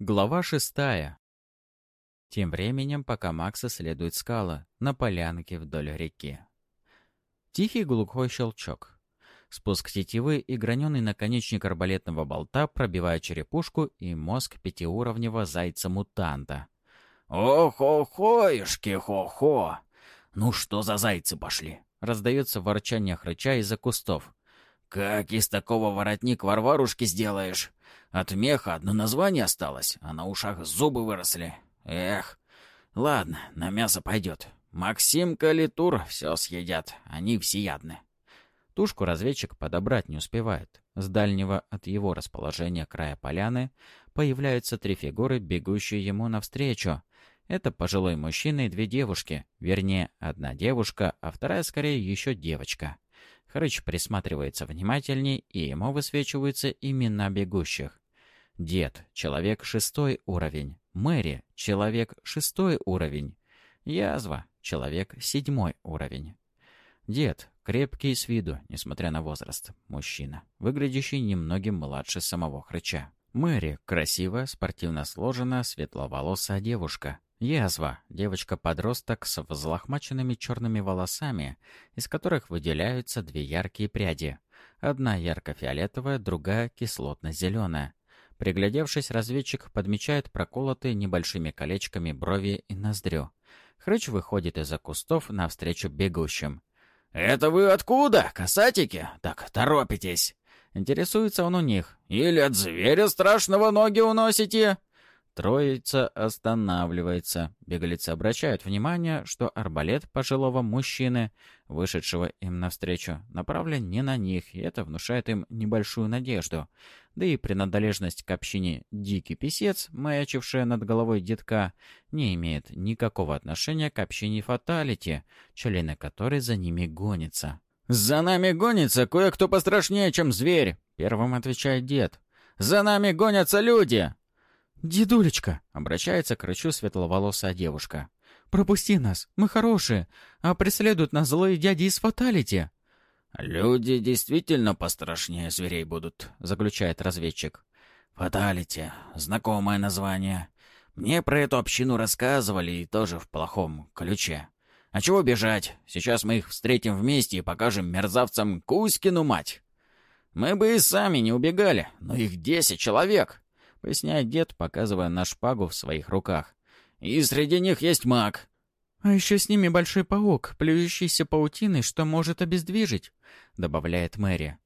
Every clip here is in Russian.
Глава шестая. Тем временем, пока Макс исследует скалы на полянке вдоль реки. Тихий глухой щелчок. Спуск тетивы и граненый наконечник арбалетного болта пробивает черепушку и мозг пятиуровневого зайца-мутанта. «Ох-охоюшки, хо-хо! Ну что за зайцы пошли?» Раздается ворчание хрыча из-за кустов. «Как из такого воротник варварушки сделаешь? От меха одно название осталось, а на ушах зубы выросли. Эх, ладно, на мясо пойдет. Максим Калитур все съедят, они всеядны. Тушку разведчик подобрать не успевает. С дальнего от его расположения края поляны появляются три фигуры, бегущие ему навстречу. Это пожилой мужчина и две девушки. Вернее, одна девушка, а вторая скорее еще девочка. Хрыч присматривается внимательней, и ему высвечиваются имена бегущих. Дед — человек шестой уровень. Мэри — человек шестой уровень. Язва — человек седьмой уровень. Дед — крепкий с виду, несмотря на возраст. Мужчина, выглядящий немногим младше самого хрыча. Мэри — красивая, спортивно сложенная, светловолосая девушка. Язва — девочка-подросток с взлохмаченными черными волосами, из которых выделяются две яркие пряди. Одна ярко-фиолетовая, другая кислотно-зеленая. Приглядевшись, разведчик подмечает проколотые небольшими колечками брови и ноздрю. Хрыч выходит из-за кустов навстречу бегущим. «Это вы откуда, касатики? Так торопитесь!» Интересуется он у них. «Или от зверя страшного ноги уносите?» Троица останавливается. Беглецы обращают внимание, что арбалет пожилого мужчины, вышедшего им навстречу, направлен не на них, и это внушает им небольшую надежду. Да и принадлежность к общине «Дикий писец», маячившая над головой детка, не имеет никакого отношения к общине «Фаталити», члены которой за ними гонятся. «За нами гонится кое-кто пострашнее, чем зверь», — первым отвечает дед. «За нами гонятся люди!» «Дедулечка!» — обращается к рычу светловолосая девушка. «Пропусти нас, мы хорошие, а преследуют нас злые дяди из фаталити!» «Люди действительно пострашнее зверей будут», — заключает разведчик. «Фаталити — знакомое название. Мне про эту общину рассказывали и тоже в плохом ключе. А чего бежать? Сейчас мы их встретим вместе и покажем мерзавцам Кузькину мать. Мы бы и сами не убегали, но их десять человек поясняет дед, показывая на шпагу в своих руках. «И среди них есть маг». «А еще с ними большой паук, плюющийся паутиной, что может обездвижить», — добавляет Мэри.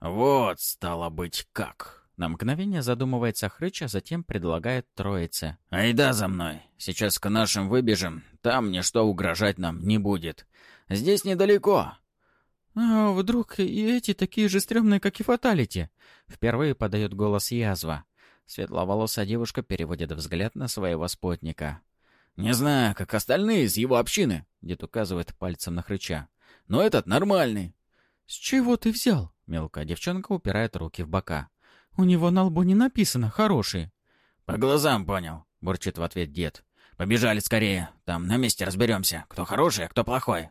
«Вот, стало быть, как». На мгновение задумывается Хрыч, а затем предлагает троице. «Айда за мной. Сейчас к нашим выбежим. Там ничто угрожать нам не будет. Здесь недалеко». «А вдруг и эти такие же стрёмные, как и Фаталити?» Впервые подает голос язва. Светловолосая девушка переводит взгляд на своего спутника. «Не знаю, как остальные из его общины», — дед указывает пальцем на хрыча. «Но этот нормальный». «С чего ты взял?» — мелкая девчонка упирает руки в бока. «У него на лбу не написано «хороший». «По глазам понял», — бурчит в ответ дед. «Побежали скорее. Там на месте разберемся, кто хороший, а кто плохой».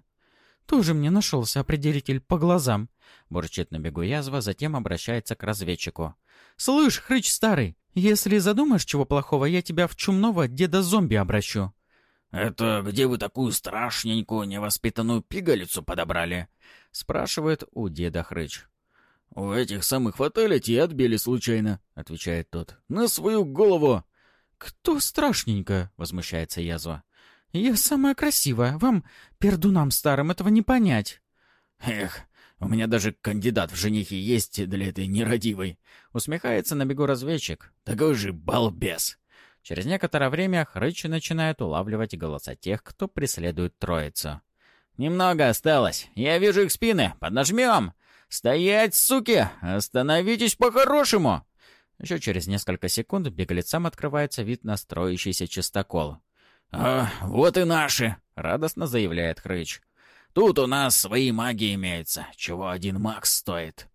«Тоже мне нашелся определитель по глазам», — бурчит на бегу язва, затем обращается к разведчику. «Слышь, хрыч старый, если задумаешь чего плохого, я тебя в чумного деда-зомби обращу». «Это где вы такую страшненькую невоспитанную пигалицу подобрали?» — спрашивает у деда Хрыч. «У этих самых фаталити отбили случайно», — отвечает тот. «На свою голову!» «Кто страшненько?» — возмущается язва. «Я самая красивая. Вам, пердунам старым, этого не понять». «Эх, у меня даже кандидат в женихи есть для этой нерадивой. Усмехается на бегу разведчик. Такой же балбес. Через некоторое время Хрыч начинает улавливать голоса тех, кто преследует троицу. «Немного осталось. Я вижу их спины. Поднажмем! Стоять, суки! Остановитесь по-хорошему!» Еще через несколько секунд беглецам открывается вид на строящийся чистокол. «А, вот и наши!» — радостно заявляет Хрыч. Тут у нас свои маги имеются, чего один маг стоит».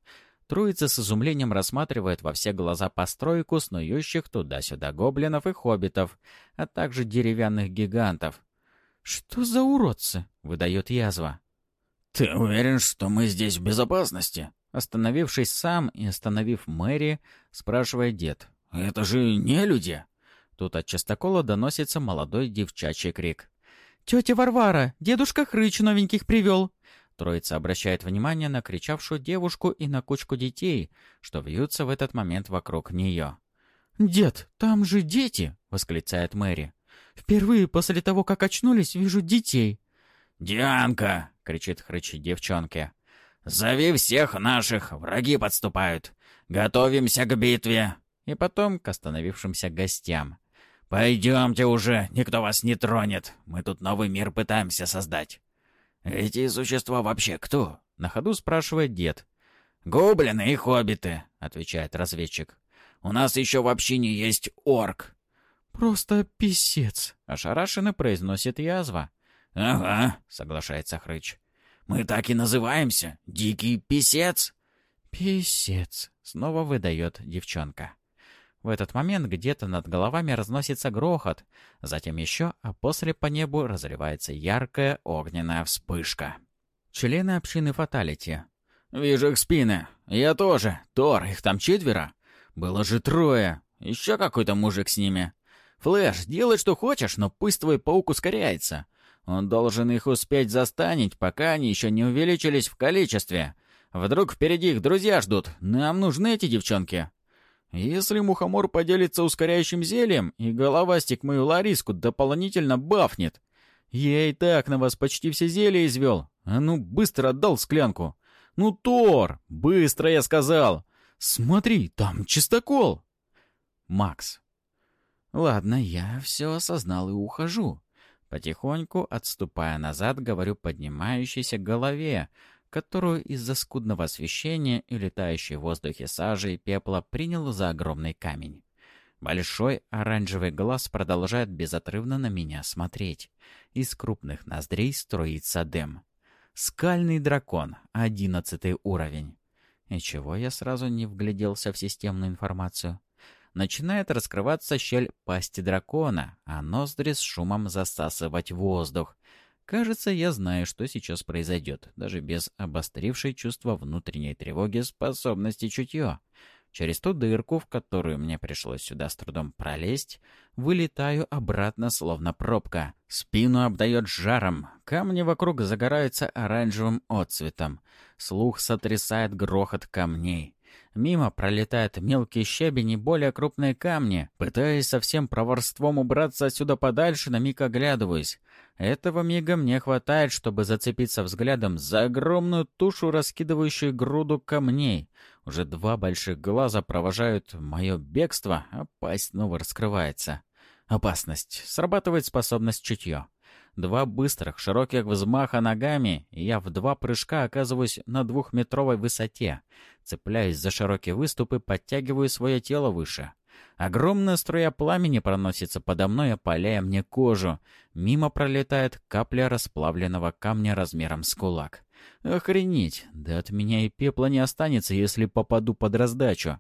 Троица с изумлением рассматривает во все глаза постройку снующих туда-сюда гоблинов и хоббитов, а также деревянных гигантов. «Что за уродцы?» — выдает язва. «Ты уверен, что мы здесь в безопасности?» Остановившись сам и остановив Мэри, спрашивает дед. «Это же не люди!» Тут от частокола доносится молодой девчачий крик. «Тетя Варвара! Дедушка Хрыч новеньких привел!» Троица обращает внимание на кричавшую девушку и на кучку детей, что вьются в этот момент вокруг нее. «Дед, там же дети!» — восклицает Мэри. «Впервые после того, как очнулись, вижу детей!» «Дианка!» — кричит Хрыч девчонке. «Зови всех наших, враги подступают! Готовимся к битве!» И потом к остановившимся гостям. «Пойдемте уже, никто вас не тронет. Мы тут новый мир пытаемся создать». «Эти существа вообще кто?» — на ходу спрашивает дед. «Гоблины и хоббиты», — отвечает разведчик. «У нас еще вообще не есть орк». «Просто писец», — ошарашенно произносит язва. «Ага», — соглашается Хрыч. «Мы так и называемся. Дикий писец». «Писец», — снова выдает девчонка. В этот момент где-то над головами разносится грохот, затем еще, а после по небу разливается яркая огненная вспышка. Члены общины Фаталити. «Вижу их спины. Я тоже. Тор, их там четверо. Было же трое. Еще какой-то мужик с ними. Флэш, делай что хочешь, но пусть твой паук ускоряется. Он должен их успеть застанить, пока они еще не увеличились в количестве. Вдруг впереди их друзья ждут. Нам нужны эти девчонки». Если мухомор поделится ускоряющим зельем, и головастик мою Лариску дополнительно бафнет. Я и так на вас почти все зелья извел. А ну, быстро отдал склянку. Ну, Тор, быстро я сказал. Смотри, там чистокол. Макс. Ладно, я все осознал и ухожу. Потихоньку, отступая назад, говорю поднимающейся голове, которую из-за скудного освещения и летающей в воздухе сажи и пепла принял за огромный камень. Большой оранжевый глаз продолжает безотрывно на меня смотреть. Из крупных ноздрей струится дым. Скальный дракон, одиннадцатый уровень. И чего я сразу не вгляделся в системную информацию? Начинает раскрываться щель пасти дракона, а ноздри с шумом засасывать воздух. Кажется, я знаю, что сейчас произойдет, даже без обострившей чувства внутренней тревоги способности чутье. Через ту дырку, в которую мне пришлось сюда с трудом пролезть, вылетаю обратно, словно пробка. Спину обдает жаром, камни вокруг загораются оранжевым отцветом. Слух сотрясает грохот камней. Мимо пролетают мелкие щебень и более крупные камни. Пытаясь со всем проворством убраться отсюда подальше, на миг оглядываюсь. Этого мига мне хватает, чтобы зацепиться взглядом за огромную тушу, раскидывающую груду камней. Уже два больших глаза провожают мое бегство, а пасть снова раскрывается. Опасность. Срабатывает способность чутье. Два быстрых, широких взмаха ногами, и я в два прыжка оказываюсь на двухметровой высоте. Цепляюсь за широкий выступ и подтягиваю свое тело выше. Огромная струя пламени проносится подо мной, опаляя мне кожу. Мимо пролетает капля расплавленного камня размером с кулак. Охренеть! Да от меня и пепла не останется, если попаду под раздачу.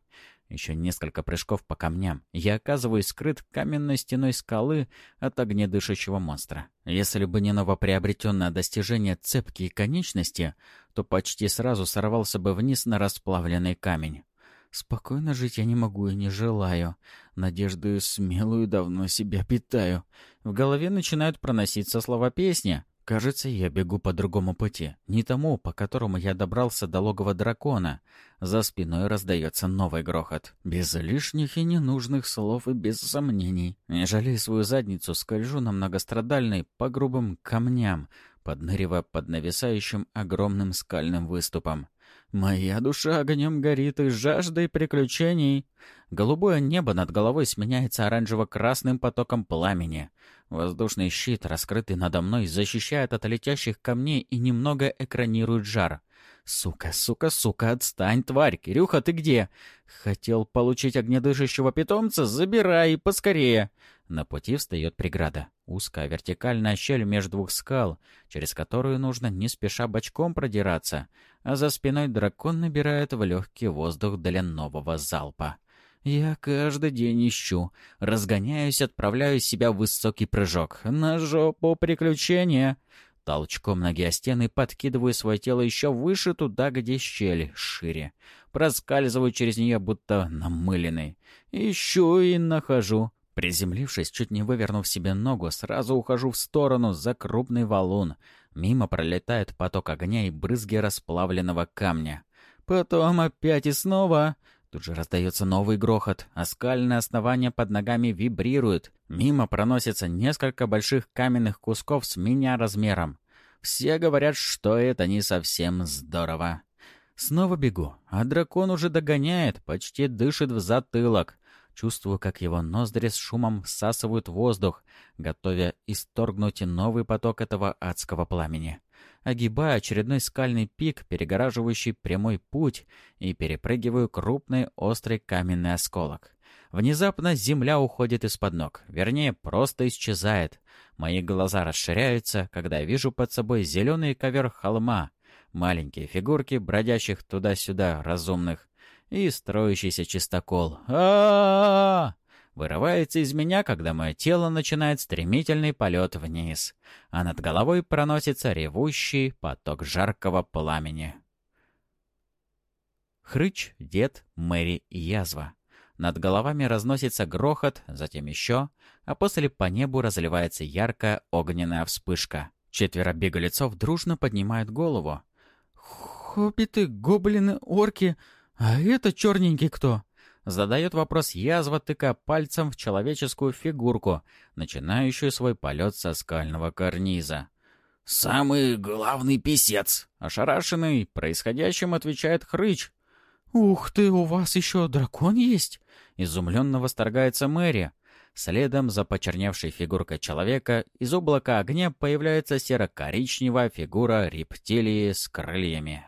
Еще несколько прыжков по камням. Я оказываюсь скрыт каменной стеной скалы от огнедышащего монстра. Если бы не новоприобретенное достижение цепкие конечности, то почти сразу сорвался бы вниз на расплавленный камень. Спокойно жить я не могу и не желаю. Надеждою смелую давно себя питаю. В голове начинают проноситься слова песни. Кажется, я бегу по другому пути, не тому, по которому я добрался до логова дракона. За спиной раздается новый грохот. Без лишних и ненужных слов и без сомнений. Не жалея свою задницу, скольжу на многострадальной по грубым камням, подныривая под нависающим огромным скальным выступом. Моя душа огнем горит и жаждой приключений. Голубое небо над головой сменяется оранжево-красным потоком пламени. Воздушный щит, раскрытый надо мной, защищает от летящих камней и немного экранирует жар. «Сука, сука, сука, отстань, тварь! Кирюха, ты где? Хотел получить огнедышащего питомца? Забирай, поскорее!» На пути встает преграда. Узкая вертикальная щель между двух скал, через которую нужно не спеша бочком продираться, а за спиной дракон набирает в легкий воздух для нового залпа. Я каждый день ищу, разгоняюсь, отправляю себя в высокий прыжок. На жопу приключения! Толчком ноги о стены подкидываю свое тело еще выше туда, где щель шире. Проскальзываю через нее, будто намыленный. Ищу и нахожу. Приземлившись, чуть не вывернув себе ногу, сразу ухожу в сторону за крупный валун. Мимо пролетает поток огня и брызги расплавленного камня. Потом опять и снова. Тут же раздается новый грохот, а скальное основание под ногами вибрирует. Мимо проносится несколько больших каменных кусков с меня размером. Все говорят, что это не совсем здорово. Снова бегу, а дракон уже догоняет, почти дышит в затылок. Чувствую, как его ноздри с шумом всасывают воздух, готовя исторгнуть новый поток этого адского пламени огибаю очередной скальный пик, перегораживающий прямой путь, и перепрыгиваю крупный острый каменный осколок. Внезапно земля уходит из-под ног, вернее, просто исчезает. Мои глаза расширяются, когда вижу под собой зеленый ковер холма, маленькие фигурки, бродящих туда-сюда разумных, и строящийся чистокол. -а, -а, -а вырывается из меня, когда мое тело начинает стремительный полет вниз, а над головой проносится ревущий поток жаркого пламени. Хрыч, дед, Мэри и язва. Над головами разносится грохот, затем еще, а после по небу разливается яркая огненная вспышка. Четверо беглецов дружно поднимают голову. «Хоббиты, гоблины, орки, а это черненький кто?» Задает вопрос язва, тыка пальцем в человеческую фигурку, начинающую свой полет со скального карниза. «Самый главный писец!» Ошарашенный происходящим отвечает Хрыч. «Ух ты, у вас еще дракон есть?» Изумленно восторгается Мэри. Следом за почерневшей фигуркой человека из облака огня появляется серо-коричневая фигура рептилии с крыльями.